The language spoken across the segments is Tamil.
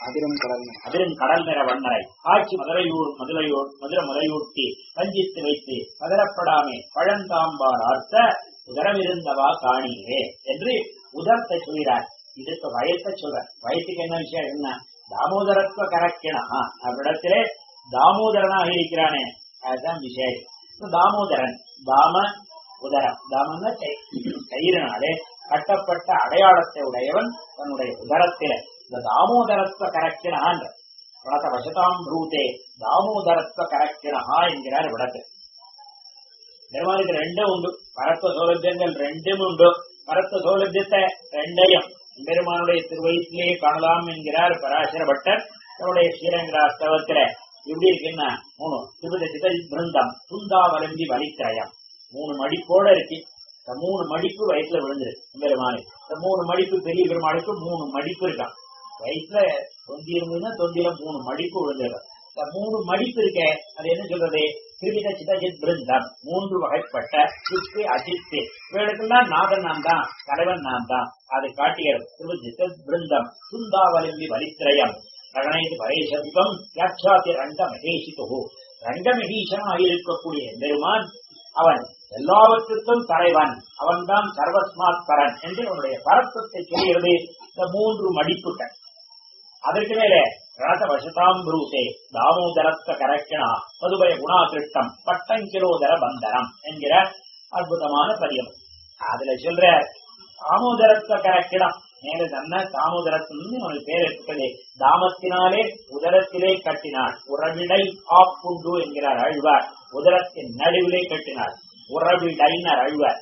அதிரும் கடல் அதிரும் கடல் நிற வண்ணரை ஆட்சி மதுரையூர் மதுரையூர் மதுரை முறையூட்டி வஞ்சித்து வைத்து பதறப்படாமே. பழந்தாம்பார் ஆர்த்த உதரமிருந்தவா காணியே என்று உதரத்தை சொல்கிறார். இதுக்கு வயத்தை சொல்ற. வயத்துக்கு என்ன விஷயம் என்ன? தாமோதரத்துவ கரக்கிணா அவ்விடத்திலே தாமோதரனாக இருக்கிறானே. அதுதான் விஷயம் தாமோதரன் தாம உதரம். தாமன்னா கயிறுனாலே கட்டப்பட்ட அடையாளத்தை உடையவன். தன்னுடைய உதரத்திலே இந்த தாமோதரத்துவ கரக்கிணான் விடத்த வசதாம் ரூதே தாமோதரத்துவ கரக்கிணா என்கிறார் விடத்தில் பெருமாளுக்கு ரெண்டும் உண்டு. பரத்துவ சௌலபியங்கள் ரெண்டும் உண்டு. பரத்துவ சௌலபியத்தை ரெண்டையும் பெருமானுடைய திருவயிற்றிலே காணலாம் என்கிறார் பராசர பட்டர். தன்னுடைய ஸ்ரீரங்கராஸ்தவத்துல எப்படி இருக்குன்னா மூணு. திருபதி சிதல் பிருந்தம் துந்தாவலம்பி வலிக்கிரயம் மூணு மடிப்போட இருக்கு. இந்த மூணு மடிப்பு வயிற்றுல விழுந்துரு பெருமானு இந்த மூணு மடிப்பு பெரிய பெருமாளுக்கு மூணு மடிப்பு இருக்கான். வயிற்றுல தொந்தி இருந்ததுன்னா தொந்தியில மூணு மடிப்பு விழுந்துடும் இந்த மூணு மடிப்பு இருக்க அது என்ன சொல்றது? திருவித சிதஜித் பிருந்தம். மூன்று வகைப்பட்ட சித்து அஜித்து இவர்களுக்கெல்லாம் நாதன் நான் தான் தலைவன் நான் தான். அதை காட்டுகிறது திருவித பிருந்தம். சுந்தாவலிம்பி வலித்திரயம். ரகணைக்கு பரேசதிபம் வியாட்சாத்தி ரங்க மகேஷித்து ரங்க மகேஷனாக இருக்கக்கூடிய பெருமான் அவன் எல்லாவற்றுக்கும் தலைவன். அவன்தான் சர்வஸ்மாத் பரன் என்று அவனுடைய பரத்துவத்தை சொல்கிறது இந்த மூன்று மடிப்புகள். அதற்கு மேலே ரணத ப்ரூசே தாமோதரத்த கரக்கிணா மதுபய குணாகிருஷ்டம் பட்டங்கிலோதர பந்தரம் என்கிற அற்புதமான பதியம் அதுல சொல்ற தாமோதரத்த கரக்கிடம் மேலே தன்ன தாமோதரத்துன்னு அவனுக்கு பேர் இருக்கிறது தாமத்தினாலே உதரத்திலே கட்டினாள் உறவிடை ஆப்புண்டு என்கிறார் அழ்வார் உதரத்தின் நடுவிலே கட்டினாள் உறவிடைனர் அழ்வார்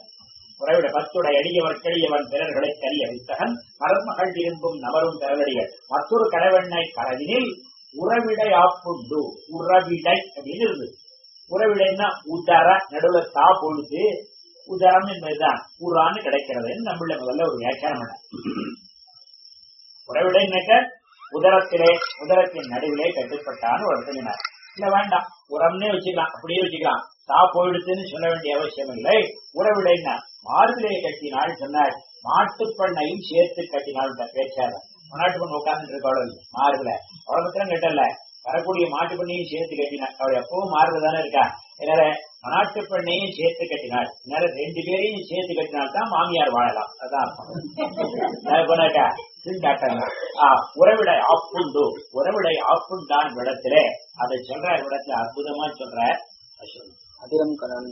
உறவிட பத்துடை அடியவர் கெளியவன் பிறர்களை கரிய வித்தகன் மலர்மகள் விரும்பும் நவரும் பிறவடிகள் மற்றொரு கடவெண்ணை கரவினில் உறவிடை ஆப்புண்டு. உறவிடை அப்படின்னு இருந்தது உறவிடைன்னா உதர நடுவுல தா பொழுது உதரம் என்பதுதான். உரான்னு கிடைக்கிறதுன்னு நம்மள முதல்ல ஒரு வியாக்கியானம் பண்ண. உறவிடைன்னாக்க உதரத்திலே உதரத்தின் நடுவிலே கட்டுப்பட்டான்னு ஒரு இடத்துனார் இல்ல வேண்டாம். உரம்னே வச்சுக்கலாம். அப்படியே வச்சுக்கலாம். தா போயிடுச்சுன்னு சொல்ல வேண்டிய அவசியம் இல்லை. உறவிடைன்னா மார்பிலே கட்டினாள் சொன்னாள் மாட்டுப்பண்ணையும் சேர்த்து கட்டினாள் பேச்சாரு மாட்டு பண்ண உட்கார்ந்துட்டு இருக்காளோ மார்பில பத்திரம் கட்டல வரக்கூடிய மாட்டு பண்ணையும் சேர்த்து கட்டினாள் அவள் எப்பவும் மார்பில் தானே இருக்கா? என்னால மனாட்டு பெண்ணையும் சேர்த்து கட்டினாள். என்னால ரெண்டு பேரையும் சேர்த்து கட்டினால் தான் மாமியார் வாழலாம். அதான் போனாக்கா உறவிடை ஆப்புண்டு. உறவிடை ஆப்புண்டான் விடத்திலே. அதை சொல்ற விடத்துல. அற்புதமா சொல்ற அதிரும் கடல்.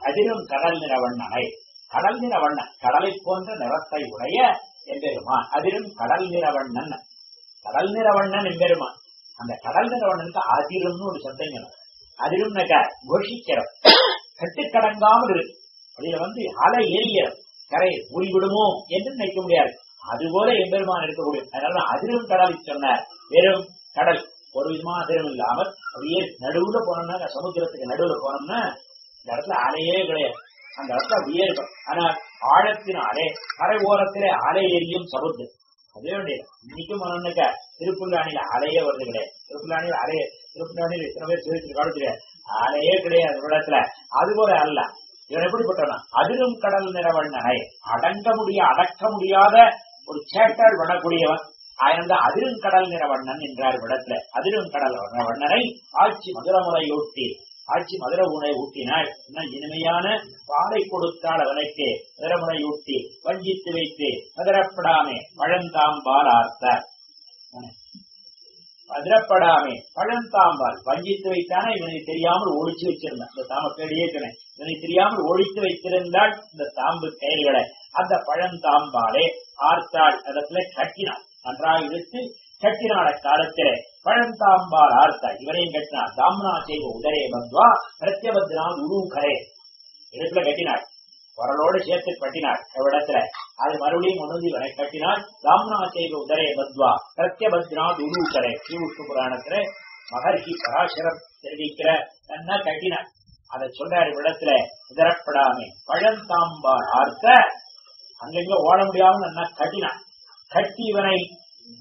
அதிரும் கடல் நிற வண்ணனை கடல் நிற வண்ணன். கடலை போன்ற நிறத்தை உடைய எம்பெருமான். அதிரும் கடல் நிற வண்ணன். கடல் நிற வண்ணன் எம்பெருமான். அந்த கடல் நிற வண்ணனுக்கு அதிரும்னு ஒரு சப்தம் அதிலும் கோஷிக்கிறோம். கட்டுக்கடங்காமல் இருக்கு அதுல வந்து அலை எரிய கரை ஊறிவிடுமோ என்று நினைக்க முடியாது. அதுபோல எம்பெருமான் இருக்கக்கூடிய அதனால அதிரும் கடலை சொன்னார். வெறும் கடல். ஒரு விதமா அதிரம் இல்லாமல் அப்படியே நடுவுல போனோம்னா சமுத்திரத்துக்கு நடுவுல போனோம்னா இந்த இடத்துல அலையே கிடையாது. அந்த அர்த்தம் அப்படியே ஆனால் ஆழத்தின் அலை கரை ஓரத்திலே அலை எரியும் சமுத்து அதே வேண்டிய இன்னைக்கும் போனோம்னாக்கா திருப்புல்லாணியில அலையே வருது கிடையாது. திருப்புல்லாணியில் அலைய திருப்புல்லாணியில் இத்தனை பேர் சொல்லிட்டு காலத்துல அலையே கிடையாது விடத்துல அது போல அல்ல. இவன் எப்படிப்பட்டவனா அதிரும் கடல் நிறவண்ணனை அடங்க முடிய அடக்க முடியாத ஒரு சேட்டால் விடக்கூடியவன் ஆயிரந்த அதிரும் நிறவண்ணன் என்றார் விடத்துல அதிரும் கடல் வண்ணனை ஆட்சி மதுரமுறையொட்டி ஆட்சி மதுர உணை ஊட்டினாள் இனிமையான பாலை கொடுத்தாள் அவனுக்கு. ஊட்டி வஞ்சித்து வைத்து மதுரப்படாமே பழந்தாம்பால் ஆர்த்தார். மதுரப்படாமே பழந்தாம்பால் வஞ்சித்து வைத்தானே? இவனை தெரியாமல் ஒழிச்சு வச்சிருந்தான். இந்த தாம கேடியே சொன்னேன் இவனுக்கு தெரியாமல் ஒழித்து வைத்திருந்தால் இந்த தாம்பு கயிறுகளை அந்த பழந்தாம்பாலே ஆர்த்தாள். இடத்துல கட்டினான் நன்றாக இழுத்து கட்டினான காலத்திலே பழந்தாம்பால் ஆர்த்த. இவரையும் கட்டினார். தாம்னா செய்வ உதரே பத்வா பிரத்யபத்னால் உருகரே. இடத்துல கட்டினார். குரலோடு சேர்த்து கட்டினார் இடத்துல அது மறுபடியும் உணர்ந்து வந்து இவரை கட்டினாள் தாம்னா செய்வ உதரே பத்வா பிரத்யபத்னால் உருகரே. ஸ்ரீவிஷ்ணு புராணத்துல மகர்ஷி பராசரம் தெரிவிக்கிற தன்னா கட்டினார். அதை சொல்றாரு இடத்துல உதரப்படாமே. பழந்தாம்பால் ஆர்த்த அங்கங்க ஓட முடியாமல் நன்னா கட்டினான் கட்டி இவனை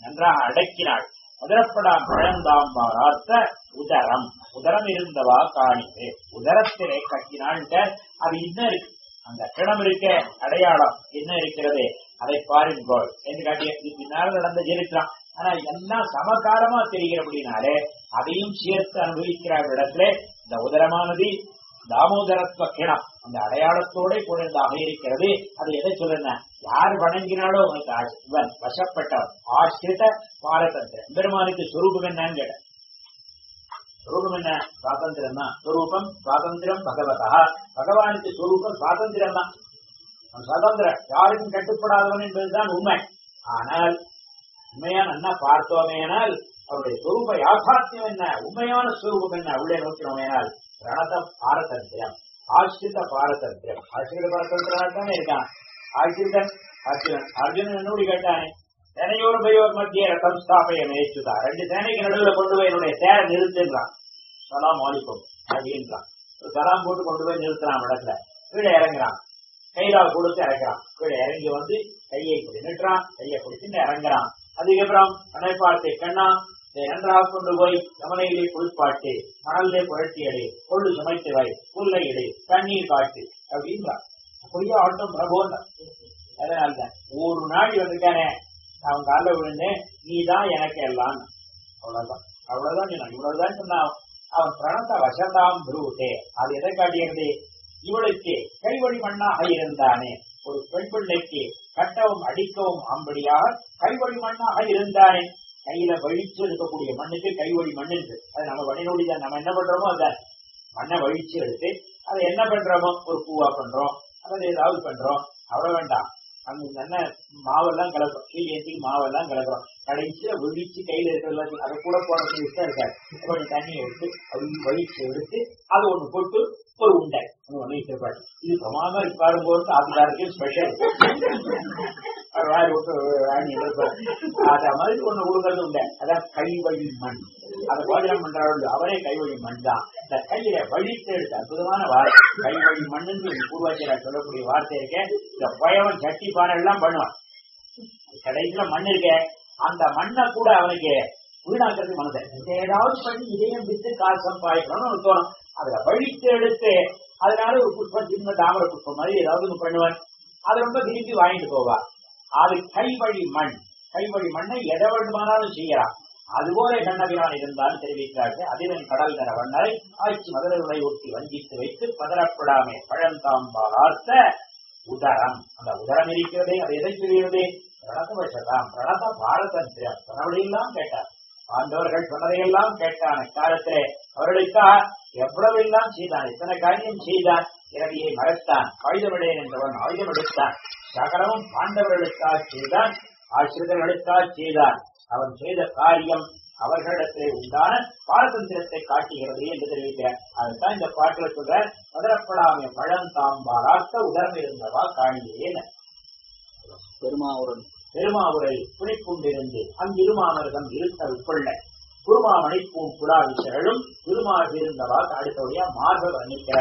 நன்றாக அடக்கினாள். உதரப்படாம் பழந்தாம்பால் ஆர்த்த உதரம். உதரம் இருந்தவா காணிது உதரத்திலே கட்டினாள் அது இன்னும் இருக்கு? அந்த கிணம் இருக்க அடையாளம் என்ன இருக்கிறது? அதை பாருங்கள். என்று காட்டிய பின்னால் நடந்த ஜெயிக்கலாம் ஆனா எல்லாம் சமகாலமா தெரிகிறபடினாலே அதையும் சேர்த்து அனுபவிக்கிற இடத்துல. இந்த உதரமானது தாமோதரத்துவ கிணம். அந்த அடையாளத்தோட கூடதாக இருக்கிறது. அது எதை சொல்லுன யார் வணங்கினாலும் அவனுக்கு இவன் வசப்பட்டவன் ஆசிரித பாரதந்திரம் பெருமானுக்கு சுரூபம் என்னன்னு கேட்ட. சுரூபம் என்ன? சுவாதந்திரம் தான். சுரூபம் சுவாதந்திரம் பகவதா. பகவானுக்கு சுரூபம் சுவாதந்திரம் தான். சுதந்திரம் யாருக்கும் கட்டுப்படாதவன் என்பதுதான் உண்மை. ஆனால் உண்மையான என்ன பார்த்தோமேனால் அவருடைய சொரூப யாசாத்தியம் என்ன? உண்மையான சுரூபம் என்ன? உள்ளே நோக்கினோமேனால் பிரணத பாரதந்திரம். ஆசிரித பாரதத்திரம் ஆசிரித பாரதந்திரம் தானே இருக்கான் ஆசிரிதன் அர்ஜுனன் அர்ஜுனன் என்னோடு கேட்டானே சேனையோர் பயோர் மத்திய ரத்தம் ஸ்தாபைய மேய்ச்சுதா ரெண்டு சேனைக்கு நடுவில் கொண்டு போய் என்னுடைய தேரை நிறுத்துன்றான் சலாம் மாலிக்கும் அப்படின்றான் ஒரு சலாம் போட்டு கொண்டு போய் நிறுத்துறான் இடத்துல கீழே இறங்குறான் கையில கொடுத்து இறங்குறான் கீழே இறங்கி வந்து கையை இப்படி நிட்டுறான் கையை பிடிச்சிட்டு இறங்குறான் அதுக்கப்புறம் கண்ணை பார்த்து கண்ணா இதை நன்றாக கொண்டு போய் யமனையிலே குளிப்பாட்டு மணலிலே புரட்டி எடு கொள்ளு சுமைத்து வை புல்லை எடு தண்ணீர் காட்டு அப்படின்றான் அப்படியே ஆட்டம் பிரபோன்னு அதனால்தான் ஒரு நாள் வந்திருக்கானே அவன் கால விழுந்தேன் நீ தான் எனக்கு எல்லாம். அவ்வளவுதான். அவ்வளவுதான் சொன்னான். இவ்வளவுதான் சொன்னான். அவன் பிரணத்த வசதாம் புருவத்தே அது எதை காட்டுகிறது இவளுக்கு கைவழி மண்ணாக இருந்தானே. ஒரு பெண் பிள்ளைக்கு கட்டவும் அடிக்கவும் அம்படியாக கைவழி மண்ணாக இருந்தானே. கையில வழிச்சு இருக்கக்கூடிய மண்ணுக்கு கைவழி மண் இருக்கு அது நம்ம வழிநோடி தான். நம்ம என்ன பண்றோமோ அத மண்ணை வழிச்சு எடுத்து அதை என்ன பண்றோமோ ஒரு பூவா பண்றோம். அல்லது ஏதாவது பண்றோம். அவ்வளவு வேண்டாம். அங்க என்ன மாவெல்லாம் கலக்கிறோம் கீழேத்தி மாவெல்லாம் கலக்கிறோம் கடைசியில விழிச்சு கையில இருக்கிறது அதை கூட போடுறது இஷ்டம் இருக்காது. கொஞ்சம் தண்ணி எடுத்து அப்படி வழிச்சு எடுத்து அது ஒண்ணு போட்டு ஒரு உண்டை. ஒண்ணு ஒண்ணு இது பிரமாதம் இருப்பாரு போது ஸ்பெஷல் வேற விட்டு வாங்கி அந்த மாதிரி ஒண்ணு கொடுக்கறது உண்டு அதான் கைவழி மண் அதை போஜனம் பண்றாரு அவரே கைவழி மண் தான் இந்த கையில வழித்து எடுத்த அற்புதமான வார்த்தை கைவழி மண்ணுன்னு பூர்வாச்சாரர் சொல்லக்கூடிய வார்த்தை இருக்கேன் இந்த பயவன் சட்டி பானை எல்லாம் பண்ணுவான் கடைசியில மண் இருக்க அந்த மண்ணை கூட அவனுக்கு வீணாக்கிறது மனதை ஏதாவது பண்ணி இதயம் வித்து காசு சம்பாதிக்கணும்னு தோணும் அதுல வழித்து எடுத்து அதனால ஒரு புஷ்பம் சின்ன தாமரை புஷ்பம் மாதிரி ஏதாவது ஒண்ணு பண்ணுவான் அதை ரொம்ப விரும்பி வாங்கிட்டு போவா. அது கைவழி மண். கைவழி மண்ணை எதை வேண்டுமானாலும் செய்யலாம். அதுபோல கண்ணபிரான் இருந்தாலும் தெரிவிக்கிறார்கள் அதிலும் கடல் தர வண்ணரை ஆட்சி மதுரை ஒட்டி வஞ்சித்து வைத்து பதறப்படாமே பழந்தாம்பார்த்த உதரம். அந்த உதரம் இருக்கிறதே அது எதை சொல்கிறது பிரணதவசதாம் பிரணத பாரதந்திரம். சொன்னபடியெல்லாம் கேட்டார். ஆண்டவர்கள் சொன்னதையெல்லாம் கேட்டான். காலத்திலே அவர்களுக்காக எவ்வளவு எல்லாம் செய்தான் எத்தனை காரியம் செய்தான்? இரவியை மறைத்தான். ஆயுதமிடையன் என்றவன் ஆயுதம் எடுத்தான். சகலமும் பாண்டவர்களுக்காக செய்தான் ஆசிரியர்களுக்காக செய்தான். அவன் செய்த காரியம் அவர்களிடத்திலே உண்டான பாரதந்திரத்தை காட்டுகிறது என்று தெரிவிக்கிறார். அதுதான் இந்த பாட்டுல சொல்ற மதுரப்படாமே பழந்தாம்பாராத்த இருந்தவா காணியேன் பெருமாவுடன். பெருமாவுரை புனைக்கொண்டிருந்து அங்கிருமாமரதம் இருத்த உட்கொள்ள குருமாமணி பூம் புலா விசரலும் திருமார் இருந்தவா அடுத்தபடியா மார்ப வர்ணிக்கிற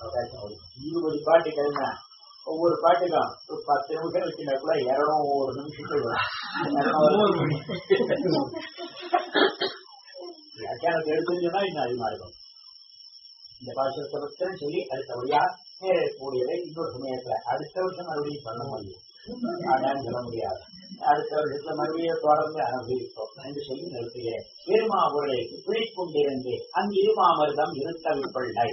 அடுத்தது ஏழம்பது இருபது பாட்டுகள் ஒவ்வொரு பாட்டுக்கும் ஒரு பத்து நிமிஷம் வச்சுனா கூட இருநூறு நிமிஷத்துக்கு வியாக்கியானத்தை எடுத்துன்னா இன்னும் அதிகமா இருக்கும். இந்த பாஷத்தை பற்றி சொல்லி அடுத்தபடியா நேர கூடியதை இன்னொரு சமயத்துல அடுத்த வருஷம் மறுபடியும் பண்ண முடியும். ஆனாலும் சொல்ல முடியாது. அடுத்த வருஷத்துல மறுபடியும் தொடர்ந்து அனுபவிப்போம். என்று சொல்லி நிறுத்துகிறேன். பெருமாபுரை பிடிக்கொண்டிருந்து அங்கிருமாமருதம் இருத்தவிப்பள்ளை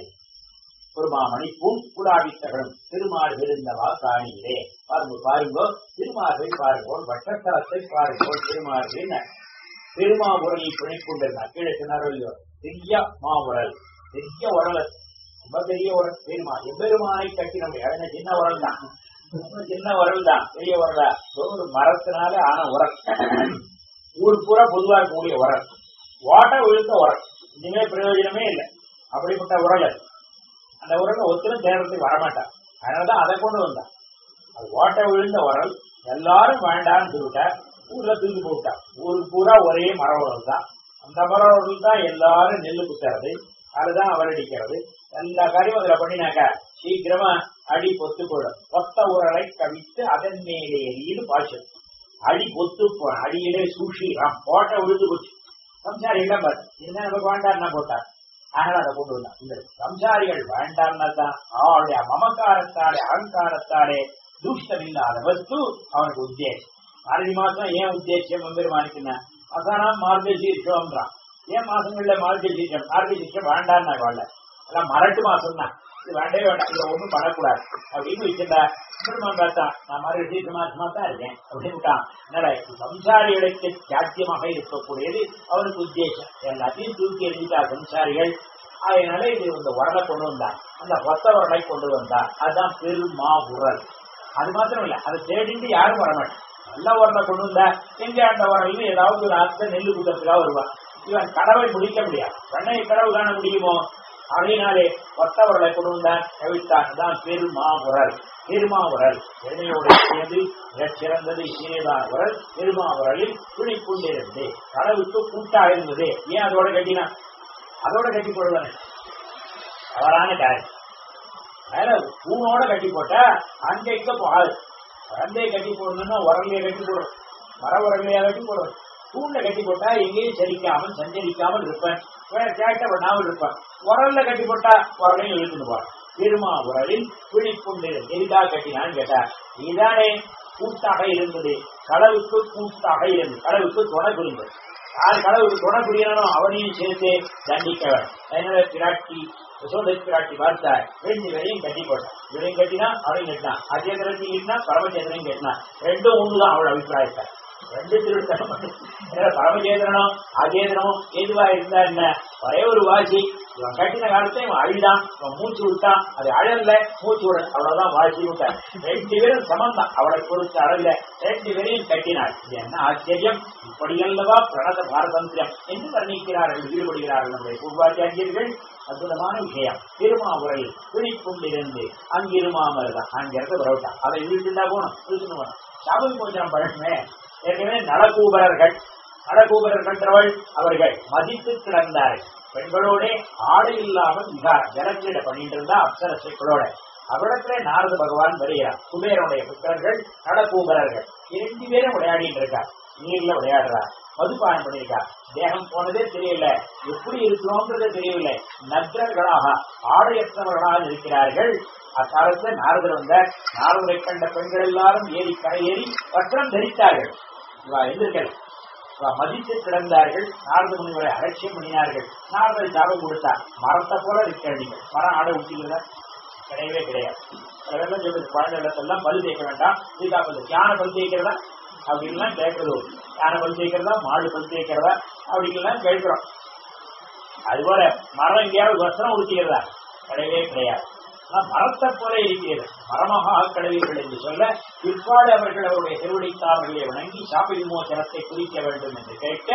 பெருமாமணிப்பும் குடாவித்தகளும் திருமால் விருந்தவா காணியிலே. பாருங்க பாருங்கோ திருமார்கள் பாருங்கோள் வட்டத்தலத்தை பாருங்கோள் திருமார்பின் பெருமாபுரையை பிணைக்கொண்டிருந்தார் கீழே சொன்னாரோ இல்லையோ? பெரிய மாவுரல் பெரிய உரல் ரொம்ப பெரிய உரல் பெருமா. எம்பெருமானை கட்டினோம் என்ன சின்ன உரல் தான். சின்ன உரல் தான். பெரிய உரலா ஒரு மரத்தினால ஆன உரம் ஊர் பூரா பொதுவா இருக்கக்கூடிய உரம் ஓட்ட விழுந்த உரம் இனிமே பிரயோஜனமே இல்லை. அப்படிப்பட்ட உரல் அது. அந்த உரலை ஒத்தரும் தேர்றதுக்கு வரமாட்டான் அதனாலதான் அதை கொண்டு வந்தான் அது ஓட்ட விழுந்த உரல். எல்லாரும் வேண்டாம்னு சொல்லிட்டா ஊர்ல தூக்கி போட்டான் ஊருக்கு பூரா ஒரே மர உரல் தான். அந்த மர உரல் தான் எல்லாரும் நெல் குத்துறது அதுதான் அவரடிக்கிறது எல்லா காரியம் அதுல பண்ணினாக்கா சீக்கிரமா அடி பொத்து போயிடும். ஒத்த உரலை கவித்து அதன் மேலே எரியுது பாய்ச்சல். அடி பொத்து போ அடியிலே சூஷி போட்ட விழுந்து போச்சு. சம்சாரி இடம் பாரு. என்ன நமக்கு என்ன போட்டார். அதனால அதை கொண்டு வந்தான். இந்த சம்சாரிகள் வேண்டாம்னா அவளுடைய மமக்காரத்தாலே அகங்காரத்தாலே துஷ்டம் இல்லாத வஸ்து அவனுக்கு உத்தேசம். மார்கழி மாசம் ஏன் உத்தேசம் எம்பெருமானுக்குன்னா அசானாம் மார்கழி சீர்ஷம்ன்றான். ஏன் மாசங்கள்ல மார்கழி சீர்ஷம்? மார்கழி சீர்ஷம் வேண்டான்னா வாழ எல்லாம் மரட்டு மாசம் தான் இது வேண்டவே வேண்டாம். இதை ஒண்ணும் பண்ணக்கூடாது. அப்படின்னு வச்சிருந்தா பெருமான் பார்த்தா நான் மார்கழி சீர்ஷ தான் இருக்கேன் அப்படின்னு விட்டான் என்னடா சம்சாரிகளுக்கு சாத்தியமாக இருக்கக்கூடியது அவனுக்கு உத்தேசம். எல்லாத்தையும் தூக்கி எறிஞ்சிட்டா சம்சாரிகள். அதனால இது இந்த உரலை கொண்டு வந்தான் அந்த ஒத்த உரலை கொண்டு வந்தான் அதுதான் பெருமா உரல் அது மாத்திரம் இல்ல அதை தேடிட்டு யாரும் வரமாட்டேன் நல்ல உரலை கொண்டு வந்தா எங்க அந்த உரல்னு ஏதாவது ஒரு அத்தை நெல்லு கூட்டத்துக்காக வருவான் இவன் கடவை முடிக்க முடியாது. பண்ணை கடவு காண முடியுமோ அதனாலே ஒத்த உரலை கொண்டு வந்தான் கவித்தான் தான் பெருமா உரல் திருமாவரல் உரல் சேர்ந்து மிகச் சிறந்தது சீனேதான் உரல் துணி கொண்டிருந்து கடவுளுக்கு கூட்டா இருந்தது. ஏன் அதோட கட்டினா? அதோட கட்டி போடுவானே தவறான காரியம். அதனால பூனோட கட்டி போட்டா அங்க பால். ரந்தையை கட்டி போடணும்னா உரலைய கட்டி போடுறோம் மர உரங்களையா கட்டி போடும் தூண்ல கட்டி போட்டா எங்கேயும் சரிக்காமல் சஞ்சரிக்காமல் இருப்பேன். வேற சேட்டை பண்ணாமல் இருப்பேன். உரல்ல கட்டி போட்டா உரலையும் இழுத்துன்னு போறேன். திருமா உரலில் பிடிப்புண்டு எரிதா கட்டினான்னு கேட்டா இதானே கூட்டாக இருந்தது. கடவுக்கு கூட்டாக இருந்தது. கடவுக்கு துணை புரிந்தது யார் கடவுளுக்கு துணை புரியணும் அவனையும் சேர்த்து தண்டிக்கவர் வேண்டும் அதனால பிராட்டி யசோதை பிராட்டி பார்த்தா ரெண்டு பேரையும் கட்டி போட்டான். இவரையும் கட்டினா அவரையும் கட்டினான். அஜேந்திரத்தி கட்டினா பரமச்சேந்திரையும் கட்டினான். ரெண்டும் ஒண்ணுதான் அவள் அபிப்பிராயத்தை. ரெண்டு திருத்தம் பரமச்சேந்திரனும் அஜேந்திரனும் எதுவா இருந்தா என்ன? ஒரே ஒரு வாசி. இவன் கட்டின காலத்தை இவன் அழிதான். இவன் மூச்சு விட்டான் அது அழல்ல. மூச்சு விட அவ்வளவுதான் வாசி விட்டான் ரெண்டு பேரும் சமந்தான் அவளை பொறுத்த அளவில் ரெண்டு பேரையும் கட்டினாள். இது என்ன ஆச்சரியம்? இப்படியல்லவா பிரணத பாரதந்திரம்? என்று வர்ணிக்கிறார்கள் ஈடுபடுகிறார்கள் நம்முடைய பூர்வாச்சாரியர்கள். அற்புதமான விஷயம். திருமாவுரையில் பிடிப்புண்டிருந்து அங்கிருமாமர் தான். அங்கிருந்து வரவிட்டான் அதை இழுத்துட்டா போகணும். இழுத்துட்டு போகணும். சாபம் போச்சனம் பழமே ஏற்கனவே நலகூபரர்கள். நலகூபரர்கள் அவர்கள். மதித்து கிடந்தார்கள் பெண்களோட ஆடை இல்லாமல் விகார் ஜலக்கிட பண்ணிட்டு இருந்தா அப்சரசுகளோட அவ்விடத்துல நாரத பகவான் வருகிறார். குபேரனுடைய புத்திரர்கள் நடக்கூபரர்கள் இரண்டு பேரும் விளையாடிட்டு இருக்கார். நீர்ல விளையாடுறார். மதுபானம் பண்ணிருக்கார் தேகம் போனதே தெரியல. எப்படி இருக்கிறோம்ன்றதே தெரியல நக்ரர்களாக ஆடையற்றவர்களாக இருக்கிறார்கள். அக்காலத்துல நாரதர் வந்த நாரதரை கண்ட பெண்கள் எல்லாரும் ஏறி கரையேறி வஸ்திரம் தரித்தார்கள். எதிர்கள் மதித்து கிடந்தார்கள் நாரத முனிவரை அலட்சியம் பண்ணினார்கள். நாரதர் ஜாபம் கொடுத்தார். மரத்தை போல இருக்கிறீங்க மரம் ஆடை ஊட்டிக்கிறதா கிடையவே கிடையாது. அதெல்லாம் சொல்லுது குழந்தைகளுக்கெல்லாம் பல் தேய்க்க வேண்டாம். சீதாபதி பல் தியான பல் தேய்க்கிறதா? அப்படின்லாம் கேட்கறது யானை பல் தேய்க்கிறதா? மாடு பல் தேய்க்கிறதா? அப்படின்லாம் கேட்கிறோம். அதுபோல மரம் எங்கேயாவது வசனம் உடுத்திக்கிறதா கிடையவே கிடையாது. மரத்தை போல இருக்கிறது. மரமாக கடவுள்கள் என்று சொல்ல பிற்பாடு அவர்கள் அவருடைய திருவடித்தாமர்களை வணங்கி சாப்பி விமோசனத்தை குறிக்க வேண்டும் என்று கேட்க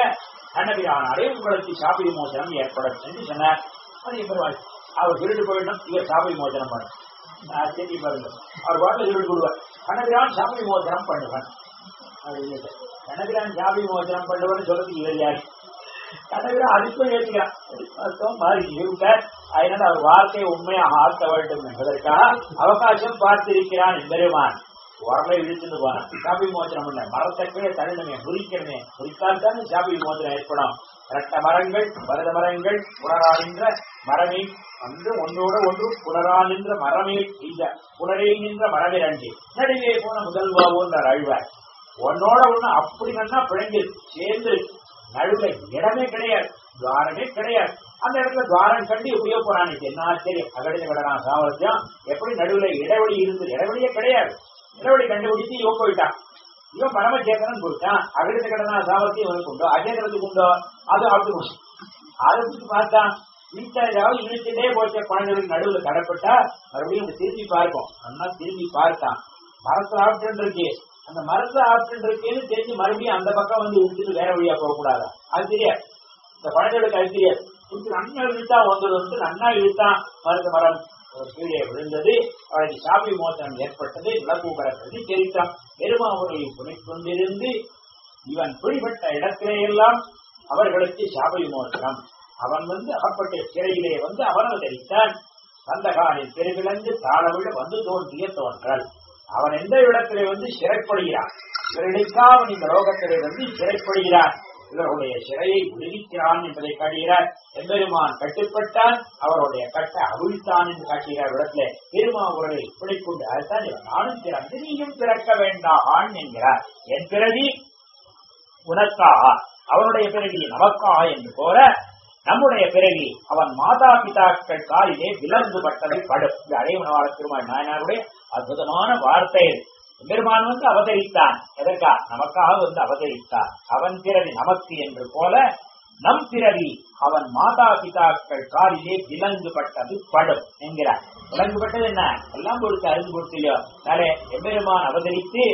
கண்ணபிரானாலே உங்களுக்கு சாப்பி விமோசனம் ஏற்படும் என்று சொன்னார். அது பெருவாள் அவர் திருடு போயிடும் இவர் சாப்பி விமோசனம் பண்ணும். செஞ்சு பாருங்க அவர் பாட்டில் திருடு கொடுவார் கண்ணபிரான் சாப்பி விமோசனம் பண்ணுவான் அப்படின்னு கண்ணபிரான் சாப்பி விமோசனம் பண்ணுவார்னு சொல்றதுக்கு இவர் யாரு? கண்ணபிரான் அதுக்கும் ஏற்றுக்கிறான் மாறி இருக்கார் அதனால் அவர் வாழ்க்கை உண்மையாக ஆக்க வேண்டும் என்பதற்காக அவகாசம் பார்த்திருக்கிறான் பெருமான் உரலை இழுத்துட்டு போனான் சாபி மோச்சனம் பண்ண மரத்தை தனிமே குறிக்கணுமே முறிக்கணுமே தானே சாபி மோச்சனம் ஏற்படும் இரட்ட மரங்கள் மருத மரங்கள் புனராகின்ற மரமே வந்து ஒன்றோட ஒன்று புனரானின்ற மரமே இந்த புனரே நின்ற மரமிரண்டு நடுவே போன முதல்வாவோன்ற அழ்வார் ஒன்னோட ஒண்ணு அப்படி நல்லா பிழைஞ்சு சேர்ந்து நடுவில் இடமே கிடையாது துவாரமே கிடையாது அந்த இடத்துல துவாரம் கண்டு எப்படியோ போறான் என்ன ஆச்சரியம் அகடித விடலாம் சாமர்த்தியம் எப்படி நடுவுல இடைவெளி இருந்து இடைவெளியே கிடையாது. இடைவெளி கண்டுபிடிச்சு இவன் போயிட்டான். இவன் பரமச்சேதனன் போயிட்டான். அகடித கடனா சாமர்த்தியம் இவனுக்கு உண்டோ அஜேந்திரத்துக்கு உண்டோ அது அப்படி போச்சு. அதை பார்த்தான். வீட்டை ஏதாவது இழுத்துட்டே போச்ச. குழந்தைகளுக்கு நடுவுல கடப்பட்டா மறுபடியும் திரும்பி பார்ப்போம். அண்ணா திரும்பி பார்த்தான். மரத்துல ஆப்ஷன் இருக்கு. அந்த மரத்துல ஆப்ஷன் இருக்குன்னு தெரிஞ்சு மறுபடியும் அந்த பக்கம் வந்து விட்டுட்டு வேற வழியா போக கூடாதா அது தெரியாது. இந்த குழந்தைகளுக்கு அது தெரியாது. இது நன்னா இழுத்தா வந்து நன்னா இழுத்தா மருந்த மரம் கீழே விழுந்தது அவளுக்கு சாமி மோசனம் ஏற்பட்டது விளக்கூபரப்பதி தெரிவித்தான் பெருமாவரை கொண்டிருந்து இவன் பிடிபட்ட இடத்திலே எல்லாம் அவர்களுக்கு சாப விமோசனம் அவன் வந்து அகப்பட்ட சிறையிலே வந்து அவன் அவதரித்தான் சந்தகாலில் பெருவிழந்து தாளவிழ வந்து தோன்றிய தோன்றல் அவன் எந்த இடத்திலே வந்து சிறைப்படுகிறான்? சிறைக்காவன் இந்த லோகத்திலே வந்து சிறைப்படுகிறான். இவர்களுடைய சிறையை விடுவிக்கிறான் என்பதை காட்டுகிறார். எம்பெருமான் கட்டுப்பட்டான். அவருடைய கட்டை அவிழ்த்தான் என்று காட்டுகிறார் இடத்துல. திருமாவுரலை இப்படி கொண்டு அதுதான் இவன் நானும் பிறந்து நீயும் பிறக்க வேண்டாம் என்கிறார். என் பிறவி உனக்கா? அவனுடைய பிறவி நமக்கா என்று போல நம்முடைய பிறவி அவன் மாதா பிதாக்கள் காலிலே விலங்குபட்டதை படும். இந்த அடையவனவாள திருமண நாயனாருடைய அற்புதமான வார்த்தை. பெருமான் வந்து அவதரித்தான். எதற்கா? நமக்காக வந்து அவதரித்தான். அவன் பிறவி நமக்கு என்று போல நம் பிறவி அவன் மாதா பிதாக்கள் காலிலே விலங்குபட்டது படும் என்கிறார். விலங்குபட்டது என்ன? எல்லாம் கொடுத்து அறிந்து கொடுத்திலையோ நாளே எம்பெருமான் அவதரித்து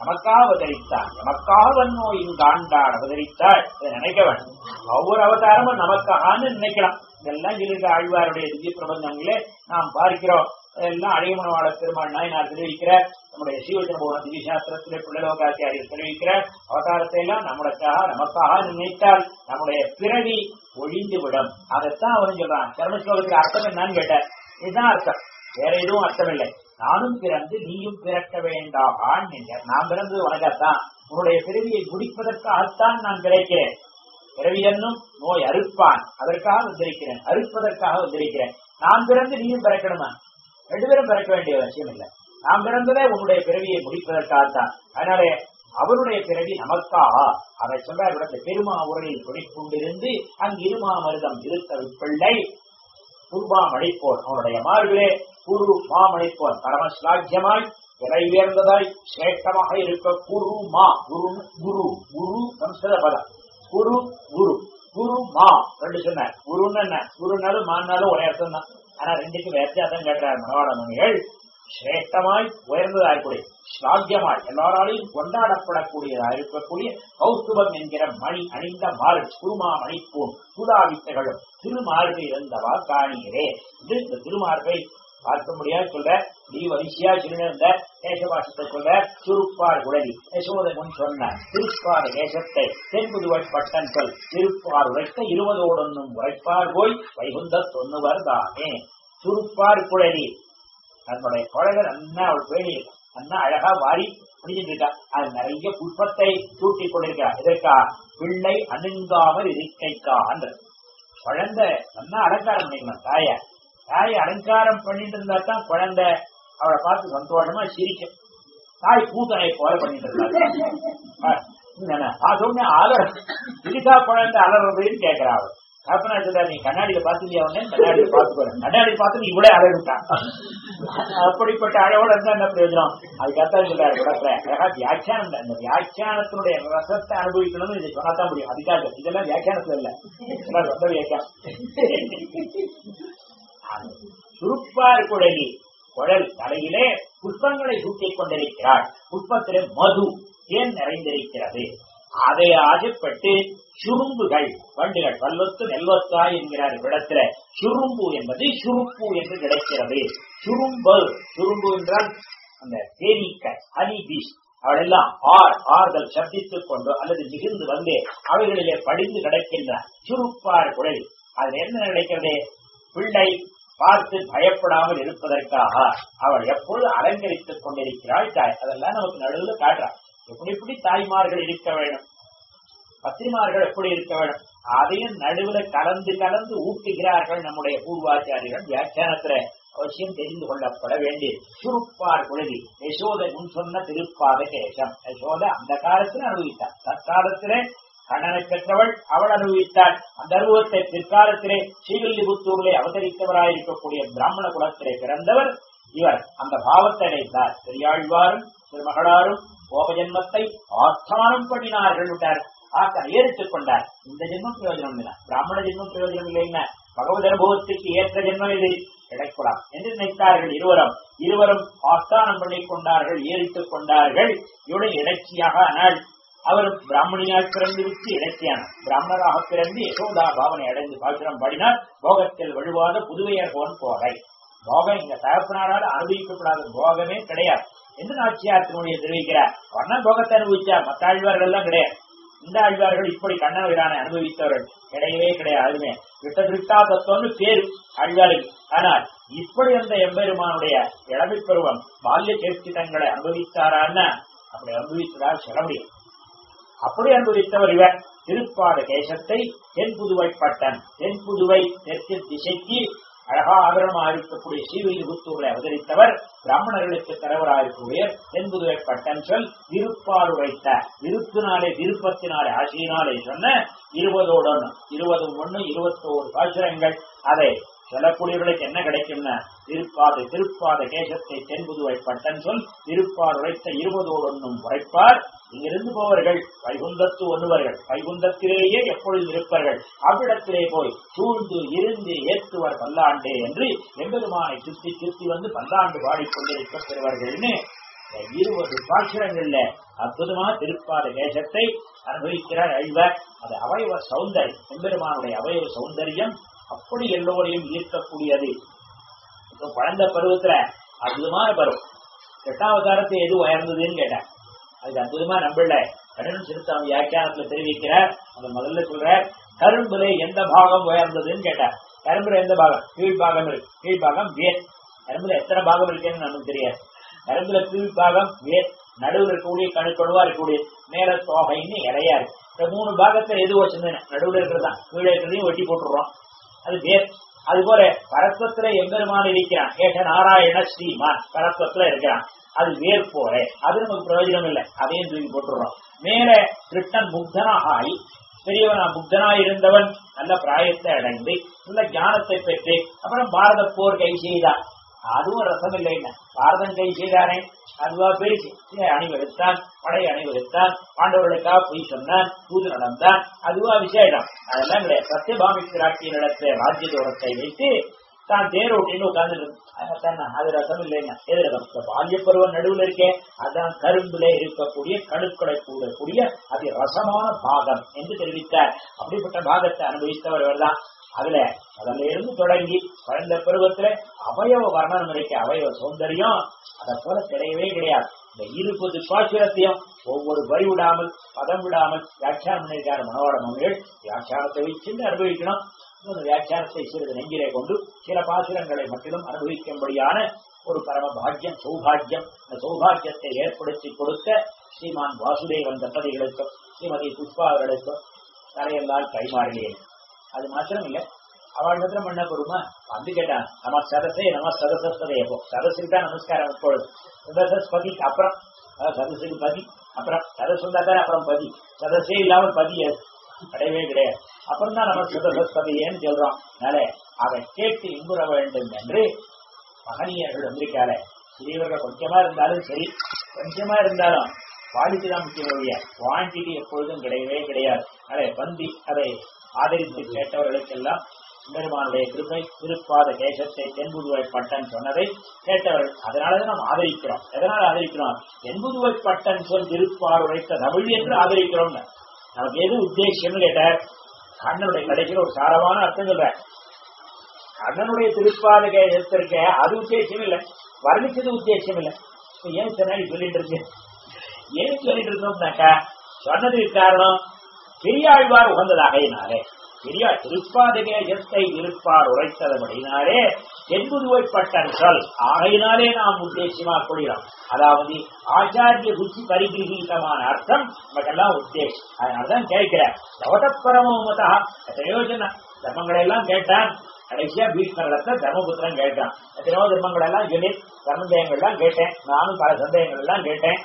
நமக்காக அவதரித்தான். நமக்காக வன்னோ இங்காண்டான் அவதரித்தாள் இதை நினைக்கவன். ஒவ்வொரு அவதாரமும் நமக்காகன்னு நினைக்கலாம். இதெல்லாம் சொல்லியிருக்க ஆழ்வாருடைய திவ்ய பிரபந்தங்களே நாம் பார்க்கிறோம். எல்லாம் அழகமனவாள பெருமாள் நாயனார் தெரிவிக்கிறார். நம்முடைய சீவச்சன போன திவ்ய சாஸ்திரத்திலே பிள்ளலோகாச்சாரியர் தெரிவிக்கிற அவதாரத்தை எல்லாம் நம்மளுக்காக நமக்காக நினைத்தால் நம்முடைய பிறவி ஒழிந்துவிடும். அதைத்தான் அவன் சொல்றான். சர்மஸ்லோகத்துக்கு அர்த்தம் என்னன்னு கேட்டார். இதுதான் அர்த்தம். வேற எதுவும் அர்த்தம் இல்லை நானும் பிறந்து நீயும் பிறக்க வேண்டாம் என்றார் நான் பிறந்தது உனக்காத்தான் உன்னுடைய பிறவியை முடிப்பதற்காகத்தான் நான் பிறக்கிறேன். பிறவி என்னும் நோய் அறுப்பான். அதற்காக வந்திருக்கிறேன் அறுப்பதற்காக வந்திருக்கிறேன் நான் பிறந்து நீயும் பிறக்கணுமா? ரெண்டு பேரும் பிறக்க வேண்டிய அவசியம் இல்லை. நாம் பிறந்ததே உன்னுடைய பிறவியை முடிப்பதற்காகத்தான். அதனாலே அவருடைய பிறவி நமக்காக. அதை சொல்றார் இடத்துல பெருமா உரையில் குடிக்கொண்டிருந்து அங்கு இருமாமருதம் இருத்த பிள்ளை குருமா மழைப்போர் அவனுடைய மார்பிலே குரு மாமழைப்போர் பரமஸ்லாஜ்யமாய் விலை உயர்ந்ததாய் சேட்டமாக இருக்க குரு மா குரு குரு குரு சம்ஸ்கிருத பதம். குரு குரு குரு மா ரெண்டு சொன்ன குருன்னு என்ன? குருனாலும் மானாலும் ஒரே அர்த்தம் தான் ஆனா ரெண்டுக்கும் வித்தியாசம் கேட்டார் மனவாள மணிகள் சிரேஷ்டமாய் உயர்ந்ததா இருக்கக்கூடிய ஸ்லாக்கியமாய் எல்லாராலையும் கொண்டாடப்படக்கூடியதா இருக்கக்கூடிய கௌஸ்துபம் என்கிற மணி அணிந்த மாறு குருமா மணிப்பூன் சூதாவித்தகளும் திருமார்பு இருந்தவா காணிகிறே இது இந்த திருமார்பை பார்க்க முடியாது சொல்ற நீ வரிசையா சொல்லிருந்த கேசபாசத்தை சொல்ற சுருப்பார் உடலி யசோதை முன் சொன்ன திருப்பார் கேசத்தை தென்புதுவள் பட்டன் சொல் திருப்பார் உரைத்த இருபதோடொன்னும் உரைப்பார் போய் வைகுந்த தொன்னுவர் தானே சுருப்பார் குழலி. தன்னுடைய குழந்தை நல்லா அவள் பேணி நல்லா அழகா வாரி முடிஞ்சிட்டு இருக்கா அது நிறைய புஷ்பத்தை சூட்டி கொண்டிருக்கிறார். இதற்கா? பிள்ளை அணுங்காமல் இருக்கைக்கா? குழந்தை நல்லா அலங்காரம் பண்ணிக்கலாம் தாய. தாயை அலங்காரம் பண்ணிட்டு இருந்தா தான் குழந்தை அவளை பார்த்து சந்தோஷமா சிரிக்கும். தாய் பூத்தனை போல பண்ணிட்டு இருந்தா பார்த்தோம்னே அலற இதுக்கா குழந்தை அலறதுன்னு கேட்கிறா கல்பனா சொல்றாரு நீ கண்ணாடியில பாத்துலியா உடனே கண்ணாடியில பாத்து போறேன் கண்ணாடி பார்த்து இவ்வளவு அழகுட்டான் அப்படிப்பட்ட அழகோட இருந்தா என்ன பிரயோஜனம்? அதுக்கத்தான் சொல்றாரு விடத்துல அழகா வியாக்கியானம் தான். இந்த வியாக்கியானத்தினுடைய ரசத்தை அனுபவிக்கணும்னு இதை சொன்னாதான் முடியும். அதுக்காக இதெல்லாம் வியாக்கியானத்துல இல்ல. ரொம்ப வியாக்கியம் சுருப்பார் குழலி குழல் தலையிலே புஷ்பங்களை சூட்டிக் கொண்டிருக்கிறாள். புஷ்பத்திலே மது ஏன் நிறைந்திருக்கிறது? அதை ஆசைப்பட்டு சுரும்புகள் வண்டுகள் வல்லொத்து நெல்வத்தாய் என்கிறார் இடத்துல. சுரும்பு என்பது சுருப்பு என்று கிடைக்கிறது. சுரும்பு சுரும்பு என்றால் அந்த தேனீக்கள் ஹனிபீஸ் அவளெல்லாம் ஆர் ஆறுதல் சப்தித்துக் கொண்டு அல்லது மிகுந்து வந்து அவைகளிலே படிந்து கிடக்கின்ற சுருப்பார் குழல் அதில் என்ன நினைக்கிறது? பிள்ளை பார்த்து பயப்படாமல் இருப்பதற்காக அவள் எப்பொழுது அலங்கரித்துக் கொண்டிருக்கிறாள் தாய். அதெல்லாம் நமக்கு நடுவில் காட்டுறாள் எப்படி எப்படி தாய்மார்கள் இருக்க வேண்டும்? பத்திரிமார்கள் எப்படி இருக்க வேண்டும்? அதையும் நடுவுல கலந்து கலந்து ஊட்டுகிறார்கள் நம்முடைய பூர்வாச்சாரியர்கள் வியாக்கியானத்துல. அவசியம் தெரிந்து கொள்ளப்பட வேண்டிய சுருப்பார் குழவி. யசோத முன் சொன்ன திருப்பாத கேசம். யசோத அந்த காலத்தில் அனுபவித்தார். தற்காலத்திலே கண்ணனை பெற்றவள் அவள் அனுபவித்தாள். அந்த அனுபவத்தை பிற்காலத்திலே ஸ்ரீவில்லிபுத்தூரிலே அவதரித்தவராயிருக்கக்கூடிய பிராமண குலத்திலே பிறந்தவர் இவர். அந்த பாவத்தை அடைந்தார். பெரியாழ்வாரும் திருமகளாரும் கோபஜன்மத்தை ஆஸ்தானம் பண்ணினார்கள் விட்டார் ஆக்க ஏறித்துக் கொண்டார். இந்த ஜென்மம் பிரயோஜனம் இல்லை. பிராமண ஜென்மம் பிரயோஜனம் இல்லை என்ன? பகவத் அனுபவத்துக்கு ஏற்ற ஜென்மம் இது. கிடைக்கலாம் என்று நினைத்தார்கள் இருவரும். இருவரும் ஆஸ்தானம் பண்ணி கொண்டார்கள் ஏறித்துக் கொண்டார்கள். இவருடைய இடைச்சியாக ஆனால் அவர் பிராமணியாக பிறந்து விட்டு இலக்கியான பிராமணராக பிறந்து யசோதா பாவனை அடைந்து பாசுரம் பாடினார். போகத்தில் வழுவாத புதுவையர் போன் போகை. போகம் இங்க தகப்பனாரால் அனுபவிக்கப்படாத போகமே கிடையாது. எந்த நாச்சியார் திருமொழியை தெரிவிக்கிறார்? வண்ண போகத்தை அனுபவிச்சார். மற்ற ஆழ்வார்கள் எல்லாம் கிடையாது. இந்த ஆழ்வார்கள் இப்படி கண்ணவரான அனுபவித்தவர்கள். கிடையவே கிடையாதுமே விட்ட திருட்டா தத்துவம்னு பேரு ஆழ்வாருக்கு. ஆனால் இப்படி அந்த எம்பெருமானுடைய இளமை பருவம் பால்ய சேஷ்டிதங்களை அனுபவித்தாரான்னா அப்படி அனுபவித்ததால் சொல்ல முடியும். அப்படி அனுபவித்தவர் இவர். திருப்பாத கேசத்தை தென்புதுவை பட்டன் தென்புதுவை தெற்கு திசைக்கு அழகா ஆபரணமாக இருக்கக்கூடிய ஸ்ரீவில்லிபுத்தூர்ல அவதரித்தவர் பிராமணர்களுக்கு தலைவராயிருக்கக்கூடிய தென்புதுவை பட்டன் சொல் விருப்பால் உரைத்த விருப்பினாலே விருப்பத்தினாலே ஆசையினாலே சொன்ன இருபதோடு ஒண்ணு இருபது ஒன்று இருபத்தோரு பாசுரங்கள் அதை சொல்லக்கூடியவர்களுக்கு என்ன கிடைக்கும்னா திருப்பாத திருப்பாத கேசத்தை தென்புதுவை பட்டன் சொல் திருப்பார் உரைத்த இருபதோடு ஒன்றும் உரைப்பார். இங்கிருந்து போவர்கள் வைகுந்தத்து ஒண்ணுவர்கள். வைகுந்தத்திலேயே எப்பொழுது இருப்பார்கள். அவ்விடத்திலே போய் சூழ்ந்து இருந்து ஏற்றுவர் பல்லாண்டே என்று எம்பெருமானை சுத்தி திருத்தி வந்து பல்லாண்டு பாடிக்கொண்டிருக்க பெறுவார்கள்னு. இருபது பாசுரங்கள்ல அற்புதமா திருப்பாத கேசத்தை அனுபவிக்கிறார் அழிவர். அது அவயவ சௌந்தரியம் எம்பெருமானுடைய அவயவ சௌந்தரியம். அப்படி எல்லோரையும் ஈர்க்கக்கூடியது. இப்போ குழந்தை பருவத்துல அற்புதமான பருவம். எட்டாவதாரத்தை எது உயர்ந்ததுன்னு கேட்டேன். அதுக்கு அற்புதமா நம்பல. கடன் சிறுத்தாமி வியாக்கியானத்துல தெரிவிக்கிறார். அந்த முதல்ல சொல்ற கரும்புல எந்த பாகம் உயர்ந்ததுன்னு கேட்டார். கரும்புல எந்த பாகம்? கீழ்பாகம் இருக்கு. கீழ் பாகம் வேர். கரும்புல எத்தனை பாகம் இருக்குன்னு நமக்கு தெரியாது. கரும்புல கீழ்பாகம் வேர். நடுவில் இருக்கக்கூடிய கணுக்கணுவா இருக்கக்கூடிய மேல தோகைன்னு இலையா இருக்கு. இந்த மூணு பாகத்தை எது வச்சிருந்தேன் நடுவில் இருக்கிறதா கீழே இருக்கிறதையும் வெட்டி போட்டுடுறோம். அது வேர் அது போல பரத்வத்துல எம்பெருமான் இருக்கிறான். ஏக நாராயண ஸ்ரீமான் பரத்வத்துல இருக்கிறான். அது வேர் போல அது நமக்கு பிரயோஜனம் இல்லை. அதையும் தூக்கி போட்டுறோம். மேல கிருஷ்ணன் முக்தனாக ஆகி பெரியவனா புத்தனா இருந்தவன். நல்ல பிராயத்தை அடைந்து நல்ல ஞானத்தை பெற்று அப்புறம் பாரத போர் கை செய்தான் அதுவும் ரசம் இல்லைன்னா பாரதம் கை செய்தானே அதுவா பேசி அணிவகுத்தான் படை அணிவகுத்தான் பாண்டவர்களுக்காக பொய் சொன்னான் தூது நடந்தான் அதுவா விஷயம் அதெல்லாம் கிடையாது சத்தியபாமி நடத்த ராஜ்ய தோரத்தை வைத்து தான் தேரோட்டின்னு உட்கார்ந்து அது ரசம் இல்லைங்க எது ரசம் பால்ய பருவம் நடுவில் இருக்கே அதான் கரும்புல இருக்கக்கூடிய கணுக்களை கூடக்கூடிய அது ரசமான பாகம் என்று தெரிவித்தார் அப்படிப்பட்ட பாகத்தை அனுபவித்தவர் தான் அதுல அதுல இருந்து தொடங்கி குழந்தை பருவத்துல அவயவ வர்ணனம் இருக்க அவயவ சௌந்தரியம் அதை போல கிடையவே கிடையாது. இந்த இருபது பாசுரத்தையும் ஒவ்வொரு வரி விடாமல் பதம் விடாமல் வியாக்கியானம் பண்ணியிருக்காரு மனோட மகள் வியாக்கியானத்தை வச்சு அனுபவிக்கணும். இந்த வியாக்கியானத்தை சிறிது நெஞ்சிலே கொண்டு சில பாசுரங்களை மட்டும் அனுபவிக்கும்படியான ஒரு பரம பாக்கியம் சௌபாகியம் இந்த சௌபாகியத்தை ஏற்படுத்தி கொடுத்த ஸ்ரீமான் வாசுதேவன் தம்பதிகளுக்கும் ஸ்ரீமதி புஷ்பா அவர்களுக்கும் தலையெல்லாம் கைமாறினேன். அது மாத்திரம் இல்ல அவள் மாத்திரம் பண்ண போடுமா வந்து கேட்டான் நம்ம சதசே நம்ம சதசஸ்ததே அப்போ சதசுக்கு தான் நமஸ்காரம் எப்பொழுது சதசஸ்பதிக்கு அப்புறம். சதசுக்கு பதி அப்புறம். சதஸ் தான் அப்புறம் பதி. சதசே இல்லாமல் பதி கிடையவே கிடையாது. அப்புறம் தான் நம்ம சதசஸ்பதியேன்னு சொல்றோம். அதனால அதை கேட்டு இன்புற வேண்டும் என்று மகனியர்கள் வந்திருக்கால சிறியவர்கள் கொஞ்சமா இருந்தாலும் சரி கொஞ்சமா இருந்தாலும் குவாலிட்டி தான் முக்கியம் குவான்டிட்டி எப்பொழுதும் கிடையவே கிடையாது. அதை பந்தி அதை ஆதரித்து கேட்டவர்களுக்கெல்லாம் பெருமானுடைய கிருமை திருப்பாத கேசத்தை தென்புதுவை பட்டன் சொன்னதை கேட்டவர்கள் அதனாலதான் நாம் ஆதரிக்கிறோம். எதனால் ஆதரிக்கிறோம்? தென்புதுவை பட்டன் சொல் திருப்பார் உழைத்த தமிழ் என்று ஆதரிக்கிறோம் நமக்கு எது உத்தேசம்னு கேட்ட கண்ணனுடைய கிடைக்கிற ஒரு சாரமான அர்த்தம் சொல்ற கண்ணனுடைய திருப்பாத கேசத்திற்க அது உத்தேசம் இல்லை. வர்ணிச்சது உத்தேசம் இல்லை. ஏன் சொன்னாடி சொல்லிட்டு இருக்கு? ஏன் சொல்லிட்டு இருந்தோம்னாக்கா சொன்னதுக்கு காரணம் பெரியாழ்வார் உகந்ததாகையினாலே திருப்பாதகே எத்தை இருப்பார் உரைத்ததபடினாலே தென்புதுவைப்பட்ட ஆகையினாலே நாம் உத்தேசமா கொள்கிறோம் அதாவது ஆச்சாரிய புத்தி பரிகிரகீதமான அர்த்தம் நமக்கெல்லாம் உத்தேசம் அதனாலதான் கேட்கிறேன் லவதப்பரமோமதா எத்தனையோ சொன்ன தர்மங்களை எல்லாம் கேட்டான் கடைசியா பீஷ்மரிடத்த தர்மபுத்திரன் கேட்டான். எத்தனையோ தர்மங்கள் எல்லாம் சொல்லி சந்தேகங்கள் எல்லாம் கேட்டேன். நானும் பல சந்தேகங்கள் எல்லாம் கேட்டேன்.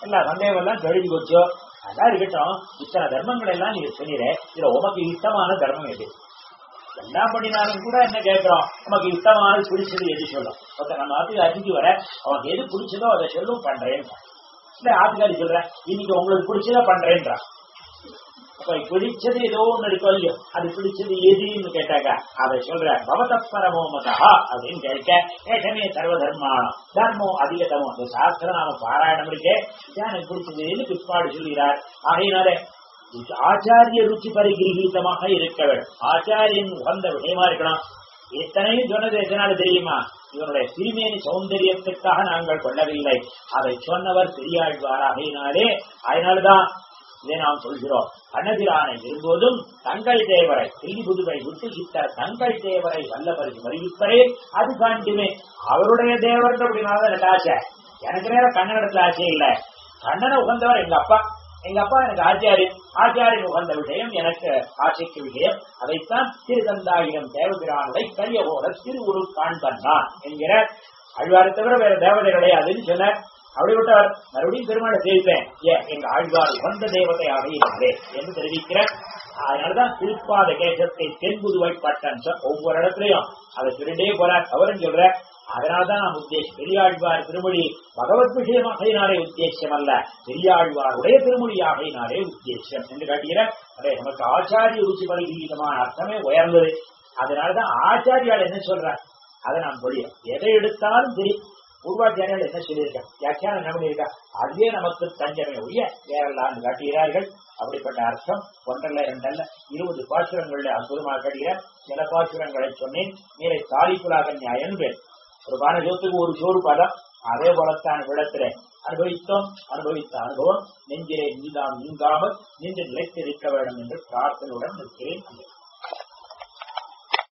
எல்லா சந்தேகம் எல்லாம் தெரிஞ்சு போச்சோ? அதான் இருக்கட்டும் இத்தனை தர்மங்கள் எல்லாம் நீங்க சொன்னீர இதுல உமக்கு இஷ்டமான தர்மம் எது? எல்லாம் பண்ணினாலும் கூட என்ன கேட்கிறோம் நமக்கு இஷ்டமானது பிடிச்சது எது சொல்லும்? ஒருத்தர் நம்ம ஆத்துக்கு அறிஞ்சு வர அவனுக்கு எது பிடிச்சதோ அதை சொல்லும் பண்றேன் இல்ல ஆத்துக்காரி சொல்றேன் இன்னைக்கு உங்களுக்கு பிடிச்சதா பண்றேன்றான். அப்ப பிடிச்சது ஏதோ ஒண்ணு இருக்கோ இல்லையோ அது பிடிச்சது எதுன்னு கேட்டாக்க அதை சொல்ற பவத பரமோமதா அப்படின்னு கேட்க ஏகமே சர்வ தர்மானம் தர்மம் அதிக தர்மம் அந்த சாஸ்திரம் நாம பாராயணம் இருக்கே எனக்கு பிடிச்சதுன்னு பிற்பாடு சொல்கிறார். ஆகையினாலே ஆச்சாரிய ருச்சி பரிகிரகீதமாக இருக்க வேண்டும். ஆச்சாரியன் உகந்த விஷயமா இருக்கணும் எத்தனையும் சொன்னது எதனால தெரியுமா? இவருடைய திருமேனி சௌந்தரியத்துக்காக நாங்கள் கொள்ளவில்லை. அதை சொன்னவர் பெரியாழ்வார். ஆகையினாலே அதனால்தான் இதை நாம் சொல்கிறோம். அன்னபிரானை விரும்புவதும் தங்கள் தேவரை தில்லி புதுவை விட்டு சித்த தங்கள் தேவரை வல்லபரி வருவிப்பரே அது காண்டுமே. அவருடைய தேவர் அப்படின்னால எனக்கு ஆசை எனக்கு நேரம் கண்ணனிடத்துல ஆசை இல்ல. கண்ணனை உகந்தவர் எங்க அப்பா. எங்க அப்பா எனக்கு ஆச்சாரியன் ஆச்சாரியன் உகந்த விஷயம் எனக்கு ஆசைக்கு விஷயம் அதைத்தான் திருதந்தாயிரம் கரிய போல திரு உரு காண்பன்னான் என்கிற ஆழ்வாரை தவிர வேற தேவதை கிடையாதுன்னு அப்படி விட்டார் மறுபடியும் பெருமாளை சேவிப்பேன். ஏன் எங்க ஆழ்வார் வந்த தேவதையாக இருந்தே என்று தெரிவிக்கிற அதனாலதான் திருப்பாத கேசத்தை தென்புதுவை பட்டன் ஒவ்வொரு இடத்துலயும் அதை திருடே போறார். அவரும் சொல்ற அதனால்தான் நாம் உத்தேசம் பெரியாழ்வார் திருமொழி பகவத் விஷயமாகையினாலே உத்தேசம் அல்ல. பெரியாழ்வாருடைய திருமொழியாகையினாலே உத்தேசம் என்று காட்டுகிற அதே நமக்கு ஆச்சாரிய ருச்சி பரிகீதமான அர்த்தமே உயர்ந்தது. அதனாலதான் ஆச்சாரியால் என்ன சொல்ற அதை நாம் சொல்லியும் எதை எடுத்தாலும் சரி பூர்வாச்சாரியால் என்ன சொல்லியிருக்கா வியாக்கியானம் என்ன பண்ணியிருக்கா அதுவே நமக்கு தஞ்சமே ஒழிய வேறெல்லாம் காட்டுகிறார்கள். அப்படிப்பட்ட அர்த்தம். ஒன்றல்ல இரண்டல்ல இருபது பாசுரங்கள்ல அற்புதமாக காட்டுகிறார். சில பாசுரங்களை சொன்னேன். நீரை தாலிப்புலாக நியாயம் ஒரு பானஜோத்துக்கு ஒரு சோறு பதம். அதே போலத்தான் விடத்திலே அனுபவித்தோம். அனுபவித்த அனுபவம். நெஞ்சிலே நீதாம் நீங்காமல் நின்று நிலைத்திருக்க வேண்டும் என்று பிரார்த்தனையுடன் இருக்கிறேன்